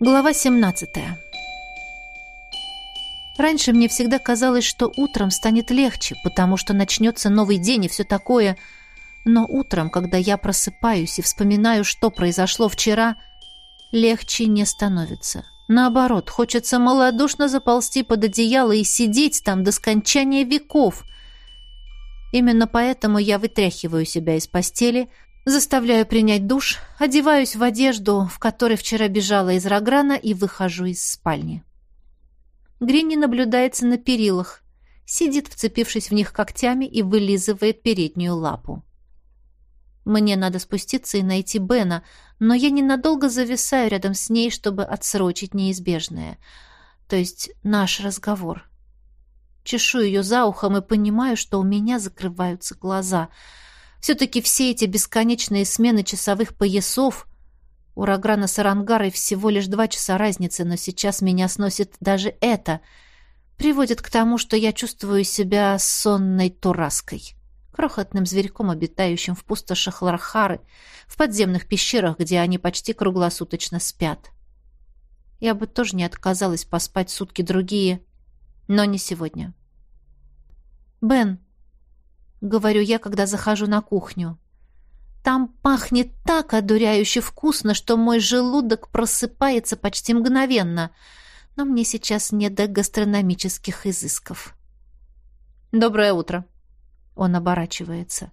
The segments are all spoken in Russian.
Глава 17. Раньше мне всегда казалось, что утром станет легче, потому что начнется новый день и все такое. Но утром, когда я просыпаюсь и вспоминаю, что произошло вчера, легче не становится. Наоборот, хочется малодушно заползти под одеяло и сидеть там до скончания веков. Именно поэтому я вытряхиваю себя из постели – Заставляю принять душ, одеваюсь в одежду, в которой вчера бежала из Рограна, и выхожу из спальни. Гринни наблюдается на перилах, сидит, вцепившись в них когтями, и вылизывает переднюю лапу. Мне надо спуститься и найти Бена, но я ненадолго зависаю рядом с ней, чтобы отсрочить неизбежное. То есть наш разговор. Чешу ее за ухом и понимаю, что у меня закрываются глаза — все-таки все эти бесконечные смены часовых поясов... У Раграна с Арангарой всего лишь два часа разницы, но сейчас меня сносит даже это. Приводит к тому, что я чувствую себя сонной тураской. Крохотным зверьком, обитающим в пустошах Лархары, в подземных пещерах, где они почти круглосуточно спят. Я бы тоже не отказалась поспать сутки другие, но не сегодня. «Бен, говорю я, когда захожу на кухню. Там пахнет так одуряюще вкусно, что мой желудок просыпается почти мгновенно. Но мне сейчас не до гастрономических изысков. «Доброе утро!» Он оборачивается.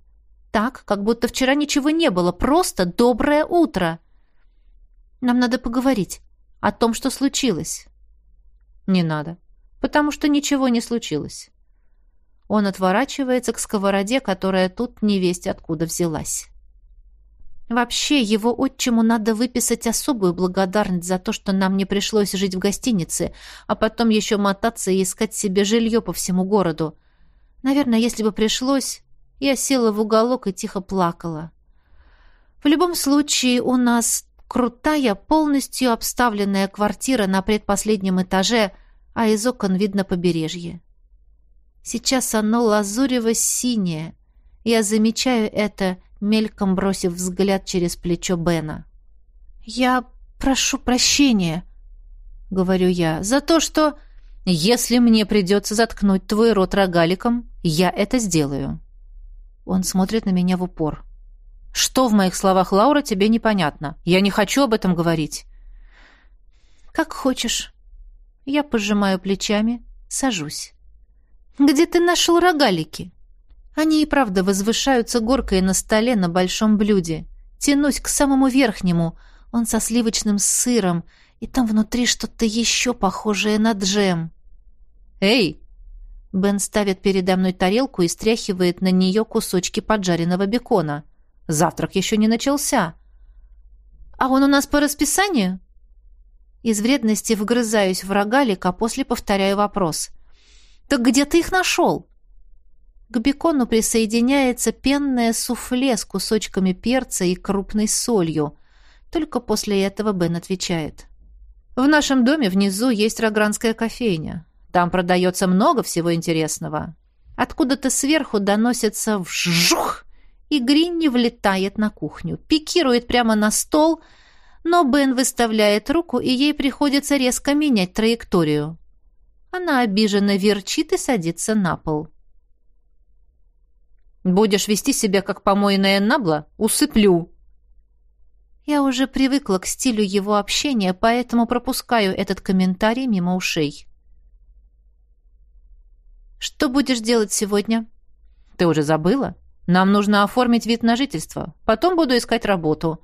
Так, как будто вчера ничего не было, просто «доброе утро!» «Нам надо поговорить о том, что случилось». «Не надо, потому что ничего не случилось». Он отворачивается к сковороде, которая тут невесть откуда взялась. Вообще, его отчиму надо выписать особую благодарность за то, что нам не пришлось жить в гостинице, а потом еще мотаться и искать себе жилье по всему городу. Наверное, если бы пришлось, я села в уголок и тихо плакала. В любом случае, у нас крутая, полностью обставленная квартира на предпоследнем этаже, а из окон видно побережье. Сейчас оно лазурево-синее. Я замечаю это, мельком бросив взгляд через плечо Бена. «Я прошу прощения», — говорю я, — «за то, что...» «Если мне придется заткнуть твой рот рогаликом, я это сделаю». Он смотрит на меня в упор. «Что в моих словах, Лаура, тебе непонятно? Я не хочу об этом говорить». «Как хочешь». Я пожимаю плечами, сажусь. Где ты нашел рогалики?» Они и правда возвышаются горкой на столе на большом блюде. Тянусь к самому верхнему. Он со сливочным сыром, и там внутри что-то еще похожее на джем. «Эй!» Бен ставит передо мной тарелку и стряхивает на нее кусочки поджаренного бекона. «Завтрак еще не начался». «А он у нас по расписанию?» Из вредности вгрызаюсь в рогалик, а после повторяю вопрос – «Так где ты их нашел?» К бекону присоединяется пенное суфле с кусочками перца и крупной солью. Только после этого Бен отвечает. «В нашем доме внизу есть рогранская кофейня. Там продается много всего интересного». Откуда-то сверху доносится вжух, и Гринни влетает на кухню, пикирует прямо на стол, но Бен выставляет руку, и ей приходится резко менять траекторию. Она обиженно верчит и садится на пол. «Будешь вести себя, как помойная набла? Усыплю!» Я уже привыкла к стилю его общения, поэтому пропускаю этот комментарий мимо ушей. «Что будешь делать сегодня?» «Ты уже забыла? Нам нужно оформить вид на жительство. Потом буду искать работу.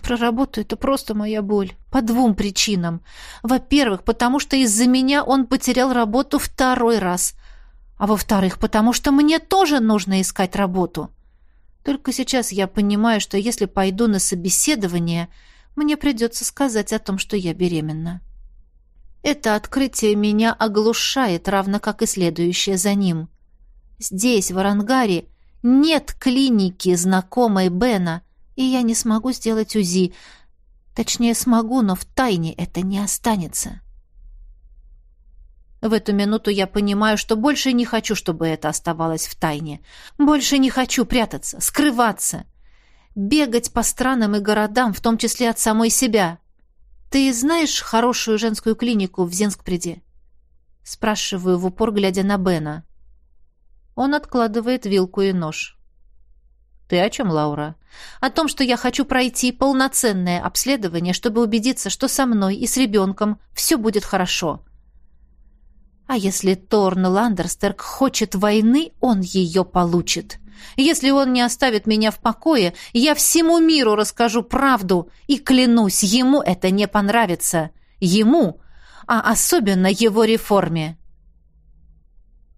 Про работу это просто моя боль. По двум причинам. Во-первых, потому что из-за меня он потерял работу второй раз. А во-вторых, потому что мне тоже нужно искать работу. Только сейчас я понимаю, что если пойду на собеседование, мне придется сказать о том, что я беременна. Это открытие меня оглушает, равно как и следующее за ним. Здесь, в Арангаре, нет клиники, знакомой Бена — и я не смогу сделать УЗИ. Точнее, смогу, но в тайне это не останется. В эту минуту я понимаю, что больше не хочу, чтобы это оставалось в тайне. Больше не хочу прятаться, скрываться, бегать по странам и городам, в том числе от самой себя. «Ты знаешь хорошую женскую клинику в Зенскпреде?» Спрашиваю в упор, глядя на Бена. Он откладывает вилку и нож. «Ты о чем, Лаура?» «О том, что я хочу пройти полноценное обследование, чтобы убедиться, что со мной и с ребенком все будет хорошо». А если Торн Ландерстерк хочет войны, он ее получит. Если он не оставит меня в покое, я всему миру расскажу правду, и клянусь, ему это не понравится. Ему, а особенно его реформе.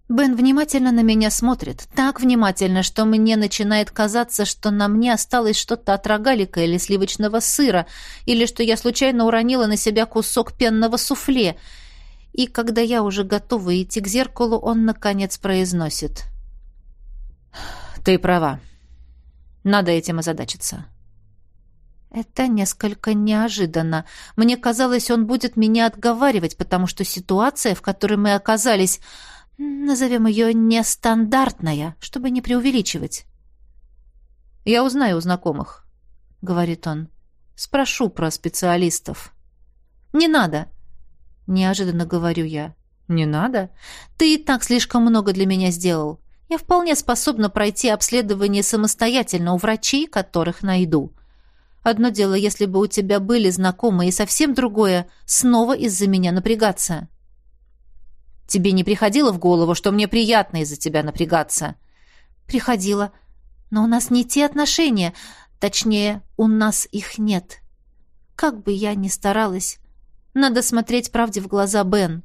Бен внимательно на меня смотрит, так внимательно, что мне начинает казаться, что на мне осталось что-то от рогалика или сливочного сыра, или что я случайно уронила на себя кусок пенного суфле. И когда я уже готова идти к зеркалу, он, наконец, произносит. «Ты права. Надо этим озадачиться». Это несколько неожиданно. Мне казалось, он будет меня отговаривать, потому что ситуация, в которой мы оказались, назовем ее нестандартная, чтобы не преувеличивать. «Я узнаю у знакомых», — говорит он. «Спрошу про специалистов». «Не надо», — неожиданно говорю я. «Не надо? Ты и так слишком много для меня сделал. Я вполне способна пройти обследование самостоятельно у врачей, которых найду». Одно дело, если бы у тебя были знакомые, и совсем другое — снова из-за меня напрягаться. Тебе не приходило в голову, что мне приятно из-за тебя напрягаться? Приходило. Но у нас не те отношения. Точнее, у нас их нет. Как бы я ни старалась, надо смотреть правде в глаза, Бен.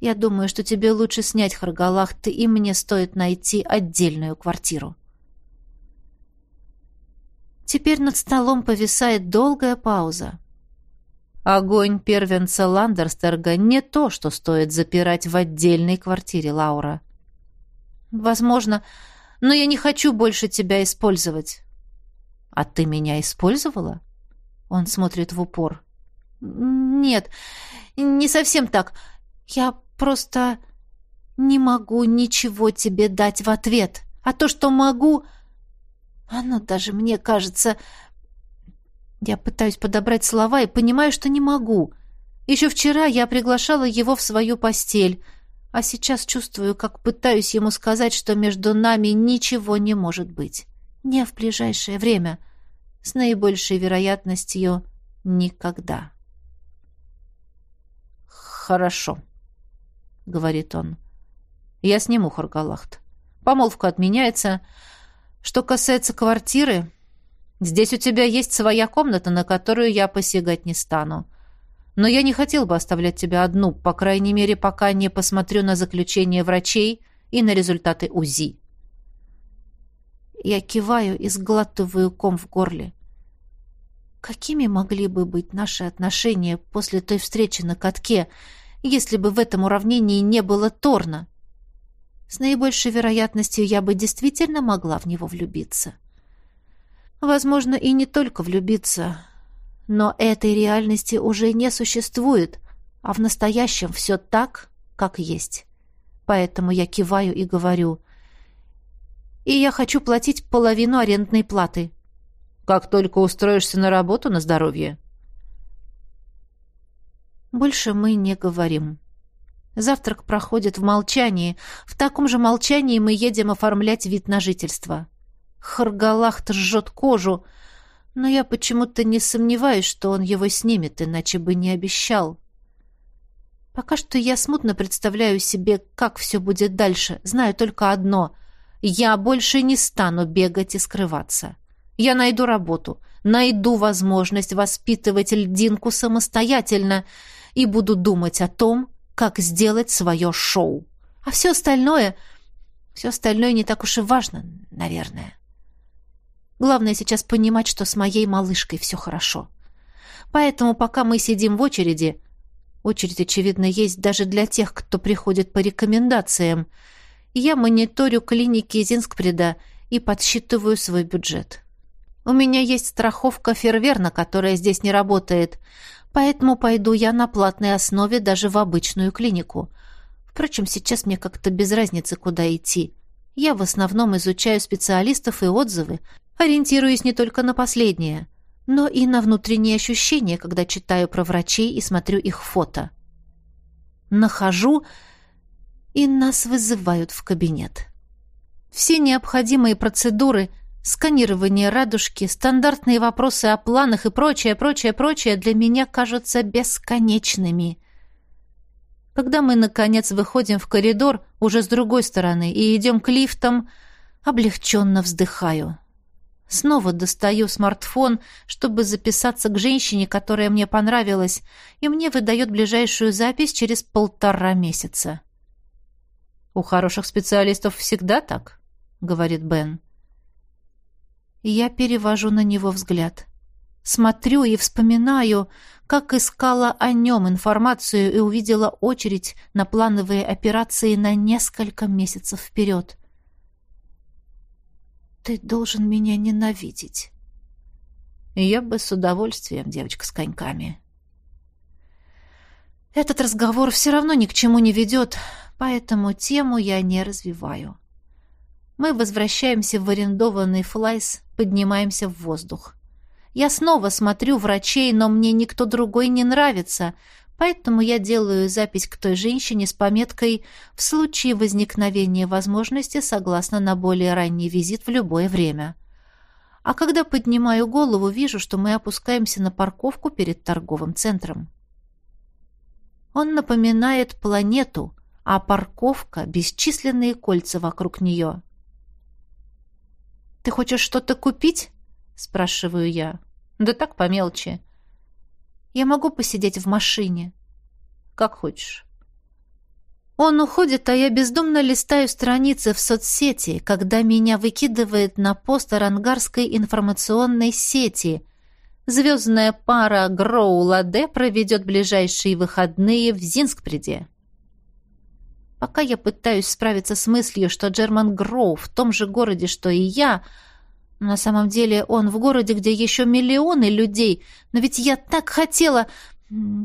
Я думаю, что тебе лучше снять Харгалахт, и мне стоит найти отдельную квартиру. Теперь над столом повисает долгая пауза. Огонь первенца Ландерстерга не то, что стоит запирать в отдельной квартире, Лаура. Возможно, но я не хочу больше тебя использовать. А ты меня использовала? Он смотрит в упор. Нет, не совсем так. Я просто не могу ничего тебе дать в ответ. А то, что могу, оно даже мне кажется... Я пытаюсь подобрать слова и понимаю, что не могу. Еще вчера я приглашала его в свою постель, а сейчас чувствую, как пытаюсь ему сказать, что между нами ничего не может быть. Не в ближайшее время. С наибольшей вероятностью никогда. «Хорошо», — говорит он. «Я сниму Харгалахт. Помолвка отменяется, что касается квартиры, здесь у тебя есть своя комната, на которую я посягать не стану. Но я не хотел бы оставлять тебя одну, по крайней мере, пока не посмотрю на заключение врачей и на результаты УЗИ. Я киваю и сглатываю ком в горле. Какими могли бы быть наши отношения после той встречи на катке, если бы в этом уравнении не было Торна? С наибольшей вероятностью я бы действительно могла в него влюбиться. Возможно, и не только влюбиться, но этой реальности уже не существует, а в настоящем все так, как есть. Поэтому я киваю и говорю. И я хочу платить половину арендной платы. Как только устроишься на работу на здоровье. Больше мы не говорим. Завтрак проходит в молчании. В таком же молчании мы едем оформлять вид на жительство. Харгалахт жжет кожу, но я почему-то не сомневаюсь, что он его снимет, иначе бы не обещал. Пока что я смутно представляю себе, как все будет дальше. Знаю только одно — я больше не стану бегать и скрываться. Я найду работу, найду возможность воспитывать льдинку самостоятельно и буду думать о том, как сделать свое шоу. А все остальное... Все остальное не так уж и важно, наверное. Главное сейчас понимать, что с моей малышкой все хорошо. Поэтому пока мы сидим в очереди... Очередь, очевидно, есть даже для тех, кто приходит по рекомендациям. Я мониторю клиники Зинскпреда и подсчитываю свой бюджет. У меня есть страховка Ферверна, которая здесь не работает, Поэтому пойду я на платной основе даже в обычную клинику. Впрочем, сейчас мне как-то без разницы, куда идти. Я в основном изучаю специалистов и отзывы, ориентируясь не только на последнее. но и на внутренние ощущения, когда читаю про врачей и смотрю их фото. Нахожу, и нас вызывают в кабинет. Все необходимые процедуры, сканирование радужки, стандартные вопросы о планах и прочее, прочее, прочее для меня кажутся бесконечными. Когда мы, наконец, выходим в коридор, уже с другой стороны, и идем к лифтам, облегченно вздыхаю. Снова достаю смартфон, чтобы записаться к женщине, которая мне понравилась, и мне выдает ближайшую запись через полтора месяца. «У хороших специалистов всегда так», — говорит Бен. Я перевожу на него взгляд. Смотрю и вспоминаю, как искала о нем информацию и увидела очередь на плановые операции на несколько месяцев вперед. Ты должен меня ненавидеть. Я бы с удовольствием, девочка с коньками. Этот разговор все равно ни к чему не ведет, поэтому тему я не развиваю. Мы возвращаемся в арендованный флайс, поднимаемся в воздух. Я снова смотрю врачей, но мне никто другой не нравится, Поэтому я делаю запись к той женщине с пометкой «В случае возникновения возможности согласно на более ранний визит в любое время». А когда поднимаю голову, вижу, что мы опускаемся на парковку перед торговым центром. Он напоминает планету, а парковка — бесчисленные кольца вокруг нее. «Ты хочешь что-то купить?» — спрашиваю я. «Да так, по мелочи. Я могу посидеть в машине. Как хочешь. Он уходит, а я бездумно листаю страницы в соцсети, когда меня выкидывает на пост Арангарской информационной сети. Звездная пара Гроу-Ладе проведет ближайшие выходные в Зинскпреде. Пока я пытаюсь справиться с мыслью, что Джерман Гроу в том же городе, что и я — на самом деле он в городе, где еще миллионы людей, но ведь я так хотела,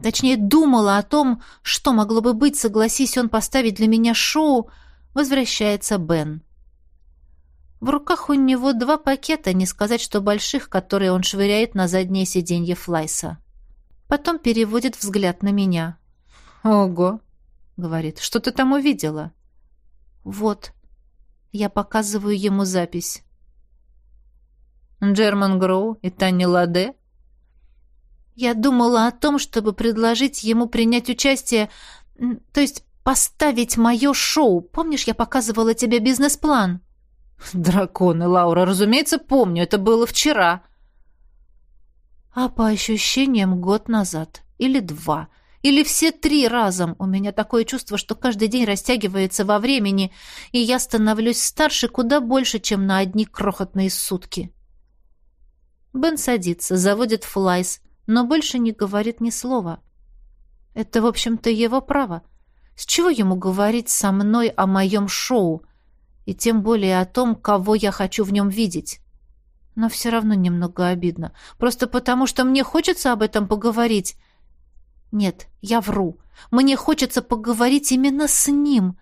точнее думала о том, что могло бы быть, согласись он поставить для меня шоу, возвращается Бен. В руках у него два пакета, не сказать, что больших, которые он швыряет на заднее сиденье Флайса. Потом переводит взгляд на меня. «Ого!» — говорит. «Что ты там увидела?» «Вот». Я показываю ему запись. Джерман Гроу и Таня Ладе? Я думала о том, чтобы предложить ему принять участие, то есть поставить мое шоу. Помнишь, я показывала тебе бизнес-план? Драконы, Лаура, разумеется, помню, это было вчера. А по ощущениям год назад или два – или все три разом. У меня такое чувство, что каждый день растягивается во времени, и я становлюсь старше куда больше, чем на одни крохотные сутки. Бен садится, заводит флайс, но больше не говорит ни слова. Это, в общем-то, его право. С чего ему говорить со мной о моем шоу? И тем более о том, кого я хочу в нем видеть. Но все равно немного обидно. Просто потому, что мне хочется об этом поговорить. Нет, я вру. Мне хочется поговорить именно с ним.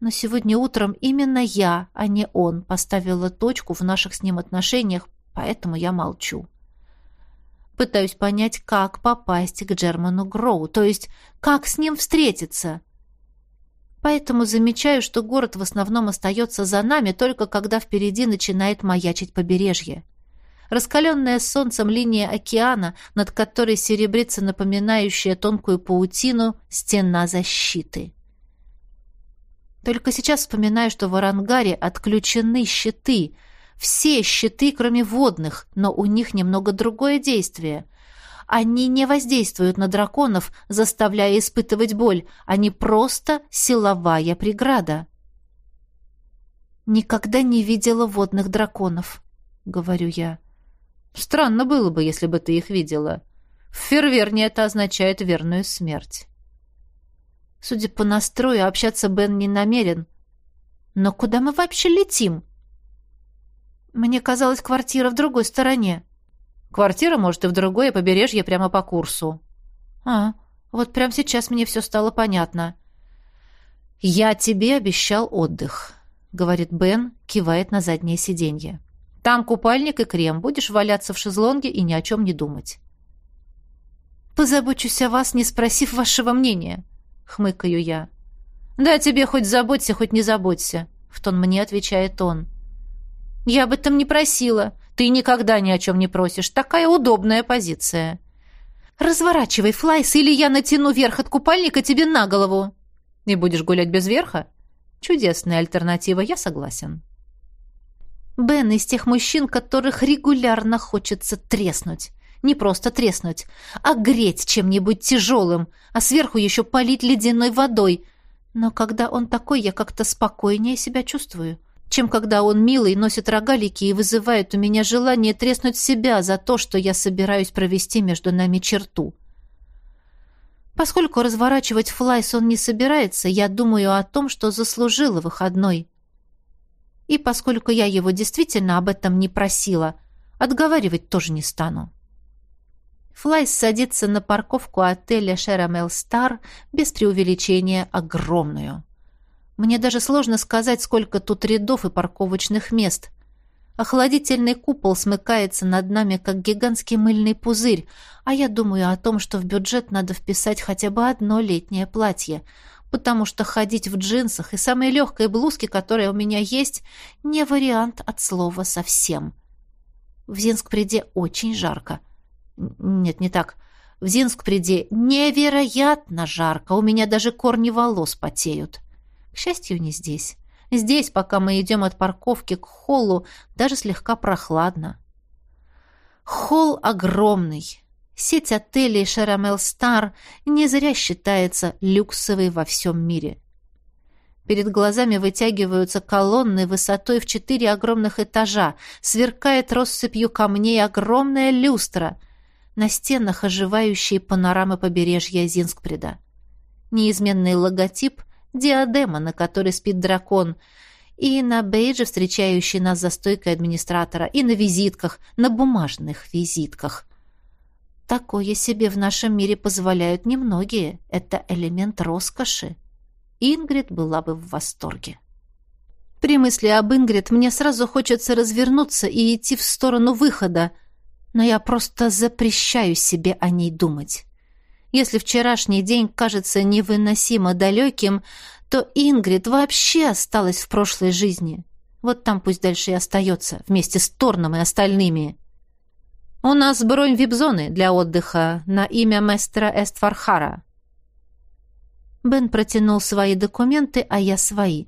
Но сегодня утром именно я, а не он, поставила точку в наших с ним отношениях, поэтому я молчу. Пытаюсь понять, как попасть к Джерману Гроу, то есть как с ним встретиться. Поэтому замечаю, что город в основном остается за нами, только когда впереди начинает маячить побережье. Раскаленная солнцем линия океана, над которой серебрится напоминающая тонкую паутину стена защиты. Только сейчас вспоминаю, что в Арангаре отключены щиты — все щиты, кроме водных, но у них немного другое действие. Они не воздействуют на драконов, заставляя испытывать боль. Они просто силовая преграда. «Никогда не видела водных драконов», — говорю я. «Странно было бы, если бы ты их видела. В Ферверне это означает верную смерть». Судя по настрою, общаться Бен не намерен. «Но куда мы вообще летим?» Мне казалось, квартира в другой стороне. Квартира, может, и в другое побережье прямо по курсу. А, вот прямо сейчас мне все стало понятно. Я тебе обещал отдых, говорит Бен, кивает на заднее сиденье. Там купальник и крем. Будешь валяться в шезлонге и ни о чем не думать. «Позабочусь о вас, не спросив вашего мнения», — хмыкаю я. «Да тебе хоть заботься, хоть не заботься», — в тон мне отвечает он. «Я об этом не просила. Ты никогда ни о чем не просишь. Такая удобная позиция». «Разворачивай флайс, или я натяну верх от купальника тебе на голову». «И будешь гулять без верха?» «Чудесная альтернатива, я согласен». Бен из тех мужчин, которых регулярно хочется треснуть. Не просто треснуть, а греть чем-нибудь тяжелым, а сверху еще полить ледяной водой. Но когда он такой, я как-то спокойнее себя чувствую, чем когда он милый, носит рогалики и вызывает у меня желание треснуть себя за то, что я собираюсь провести между нами черту. Поскольку разворачивать флайс он не собирается, я думаю о том, что заслужила выходной. И поскольку я его действительно об этом не просила, отговаривать тоже не стану. Флайс садится на парковку отеля «Шерамел Стар» без преувеличения огромную. Мне даже сложно сказать, сколько тут рядов и парковочных мест. Охладительный купол смыкается над нами, как гигантский мыльный пузырь, а я думаю о том, что в бюджет надо вписать хотя бы одно летнее платье — потому что ходить в джинсах и самой легкой блузке, которая у меня есть, не вариант от слова совсем. В Зинскпреде очень жарко. Нет, не так. В Зинскпреде невероятно жарко. У меня даже корни волос потеют. К счастью, не здесь. Здесь, пока мы идем от парковки к холлу, даже слегка прохладно. Холл огромный. Сеть отелей «Шарамел Стар» не зря считается люксовой во всем мире. Перед глазами вытягиваются колонны высотой в четыре огромных этажа, сверкает россыпью камней огромная люстра, на стенах оживающие панорамы побережья Зинскпреда. Неизменный логотип — диадема, на которой спит дракон, и на бейдже, встречающий нас за стойкой администратора, и на визитках, на бумажных визитках. Такое себе в нашем мире позволяют немногие. Это элемент роскоши. Ингрид была бы в восторге. При мысли об Ингрид мне сразу хочется развернуться и идти в сторону выхода, но я просто запрещаю себе о ней думать. Если вчерашний день кажется невыносимо далеким, то Ингрид вообще осталась в прошлой жизни. Вот там пусть дальше и остается, вместе с Торном и остальными. «У нас бронь вип-зоны для отдыха на имя мастера Эстфархара». Бен протянул свои документы, а я свои.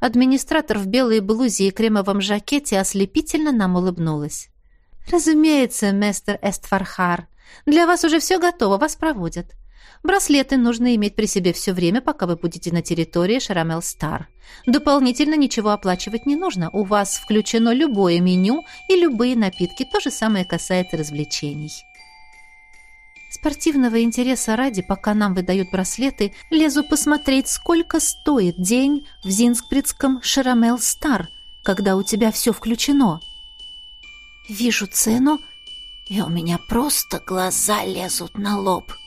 Администратор в белой блузе и кремовом жакете ослепительно нам улыбнулась. «Разумеется, мастер Эстфархар. Для вас уже все готово, вас проводят. Браслеты нужно иметь при себе все время, пока вы будете на территории Шарамел Стар. Дополнительно ничего оплачивать не нужно. У вас включено любое меню и любые напитки. То же самое касается развлечений. Спортивного интереса ради, пока нам выдают браслеты, лезу посмотреть, сколько стоит день в Зинскпридском Шарамел Стар, когда у тебя все включено. Вижу цену, и у меня просто глаза лезут на лоб. —